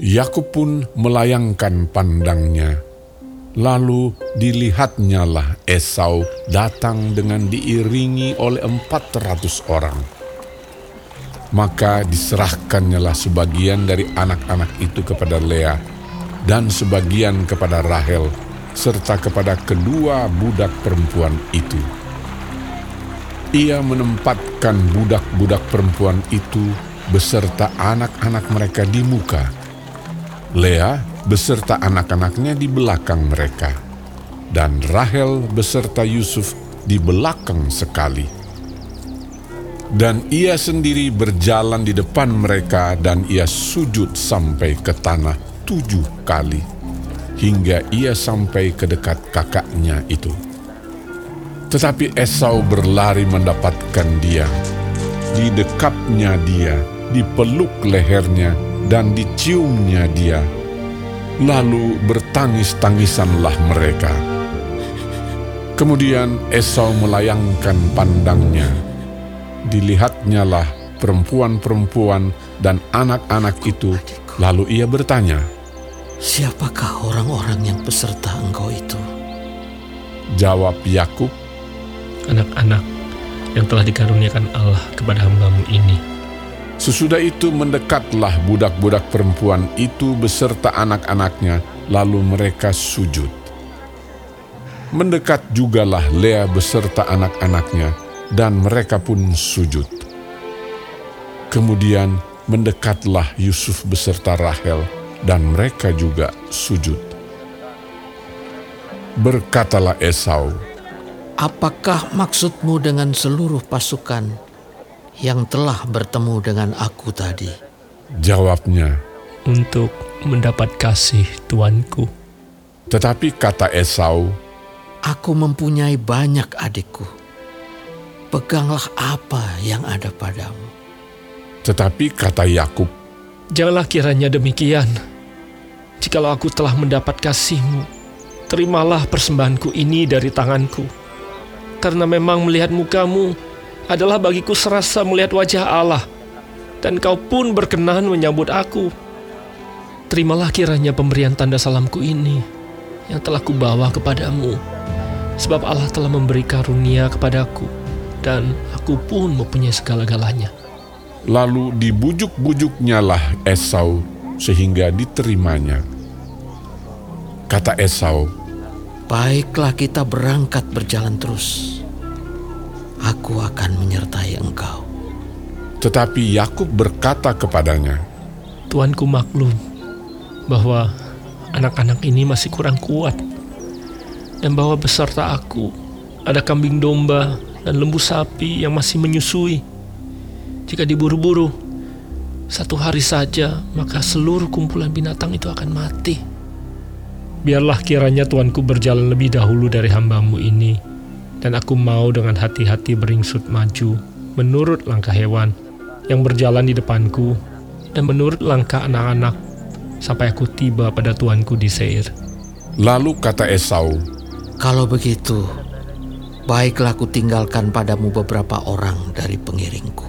Yakub pun melayangkan pandangnya. Lalu dilihatnyalah Esau datang dengan diiringi oleh empat ratus orang. Maka diserahkannyalah sebagian dari anak-anak itu kepada Lea dan sebagian kepada Rahel serta kepada kedua budak perempuan itu. Ia menempatkan budak-budak perempuan itu beserta anak-anak mereka di muka. Lea beserta anak-anaknya di belakang mereka, dan Rahel beserta Yusuf di belakang sekali. Dan ia sendiri berjalan di depan mereka, dan ia sujud sampai ke tanah tujuh kali, hingga ia sampai ke dekat kakaknya itu. Tetapi Esau berlari mendapatkan dia, didekapnya dia, dipeluk lehernya, dan diciumnya dia. Lalu bertangis-tangisanlah mereka. Kemudian Esau melayangkan pandangnya. Dilihatnyalah perempuan-perempuan dan anak-anak itu, lalu ia bertanya, Siapakah orang-orang yang peserta engkau itu? Jawab Yakub, anak-anak yang telah dikaruniakan Allah kepada hambamu ini. Sesudah itu mendekatlah budak-budak perempuan itu beserta anak-anaknya, lalu mereka sujud. Mendekat jugalah Lea beserta anak-anaknya, dan mereka pun sujud. Kemudian mendekatlah Yusuf beserta Rahel, dan mereka juga sujud. Berkatalah Esau, Apakah maksudmu dengan seluruh pasukan yang telah bertemu dengan aku tadi? jawabnya. Untuk mendapat kasih Tuanku. Tetapi kata Esau, Aku mempunyai banyak adikku. Peganglah apa yang ada padamu. tetapi kata Yakub, Janganlah kiranya demikian. Jikalau aku telah mendapat kasihmu, terimalah persembahanku ini dari tanganku. Karena memang melihat mukamu adalah bagiku serasa melihat wajah Allah, dan kau pun berkenan menyambut aku. Terimalah kiranya pemberian tanda salamku ini yang telah kubawa kepadamu, sebab Allah telah memberi karunia kepadaku, dan aku pun mempunyai segala-galanya. Lalu dibujuk-bujuknya lah Esau sehingga diterimanya. Kata Esau, Baiklah kita berangkat berjalan terus. Aku akan menyertai engkau. tetapi Yakub berkata kepadanya, Tuanku maklum bahwa anak-anak ini masih kurang kuat dan bahwa beserta aku ada kambing domba dan lembu sapi yang masih menyusui. Jika diburu-buru, satu hari saja maka seluruh kumpulan binatang itu akan mati. Biarlah kiranya tuanku berjalan lebih dahulu dari hambamu ini, dan aku mau dengan hati-hati beringsut maju menurut langkah hewan yang berjalan di depanku dan menurut langkah anak-anak sampai aku tiba pada tuanku di Seir. lalu kata Esau, Kalau begitu, baiklah aku tinggalkan padamu beberapa orang dari pengiringku.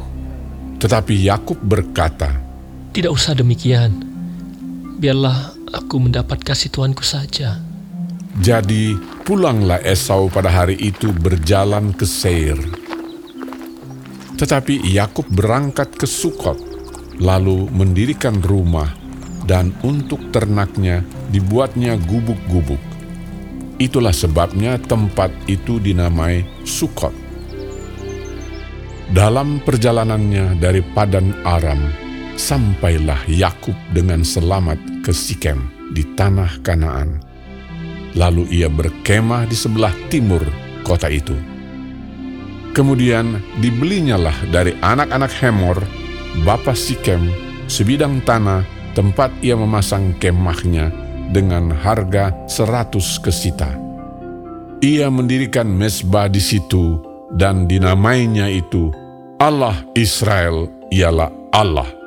tetapi Yakub berkata, Tidak usah demikian. Biarlah aku mendapat kasih tuanku saja. Jadi pulanglah Esau pada hari itu berjalan ke Seir. Tetapi Yakub berangkat ke Sukot, lalu mendirikan rumah, dan untuk ternaknya dibuatnya gubuk-gubuk. Itulah sebabnya tempat itu dinamai Sukot. Dalam perjalanannya dari Padan Aram, sampailah Yakub dengan selamat ke Sikem di tanah Kanaan. Lalu ia berkemah di sebelah timur kota itu. Kemudian dibelinyalah dari anak-anak Hemor, bapa Sikem, sebidang tanah tempat ia memasang kemahnya dengan harga seratus kesita. Ia mendirikan mesbah di situ dan dinamainya itu Allah Israel ialah Allah.